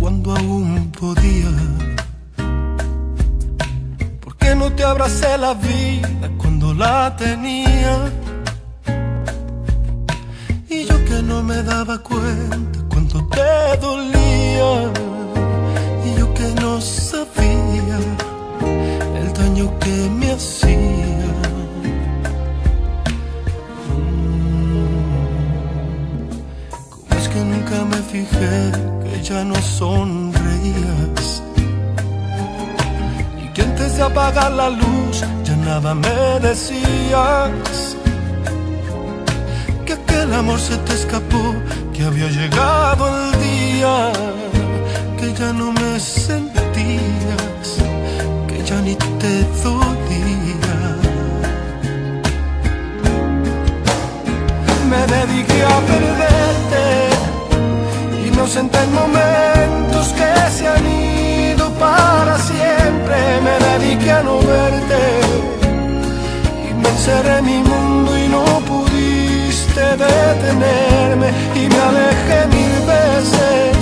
cuando aún podía. ¿Por qué no te abracé la vida cuando la tenía? Y yo que no me daba cuenta me fijé que ya no sonreías? Y que antes de apagar la luz ya nada me decías. Que aquel amor se te escapó, que había llegado el día, que ya no me sentías, que ya ni te dolía. Inocente en momentos que se han ido para siempre. Me dediqué a no verte Y me encerré en mi mundo y no pudiste detenerme. Y me alejé mil veces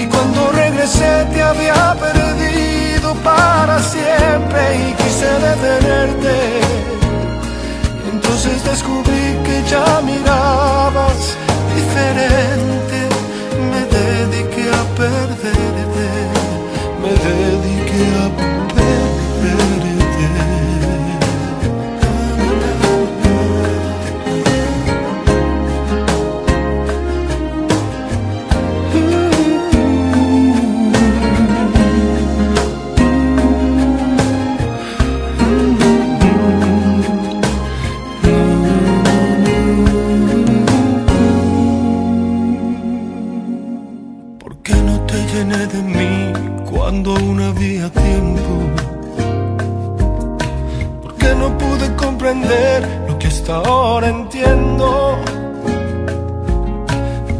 Y cuando regresé te había perdido para siempre Y quise detenerte. Entonces descubrí dediqué cuando aún había tiempo? ¿Por qué no pude comprender lo que hasta ahora entiendo?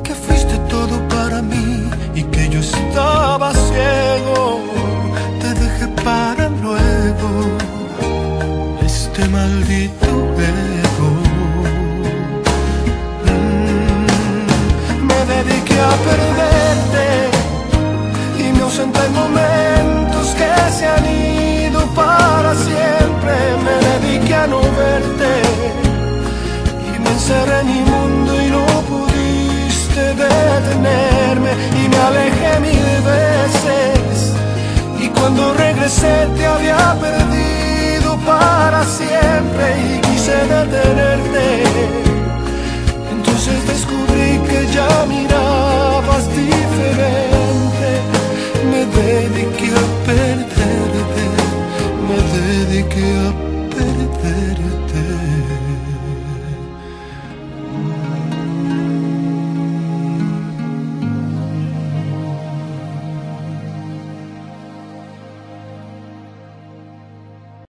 Que fuiste todo para mí y que yo estaba ciego. Te dejé para luego este maldito ego. me dediqué a perderte y me ausenté en momentos siempre. Me dediqué a no verte. Y me encerré en mi mundo y no pudiste detenerme. Y me alejé mil veces. Y cuando regresé te había perdido para siempre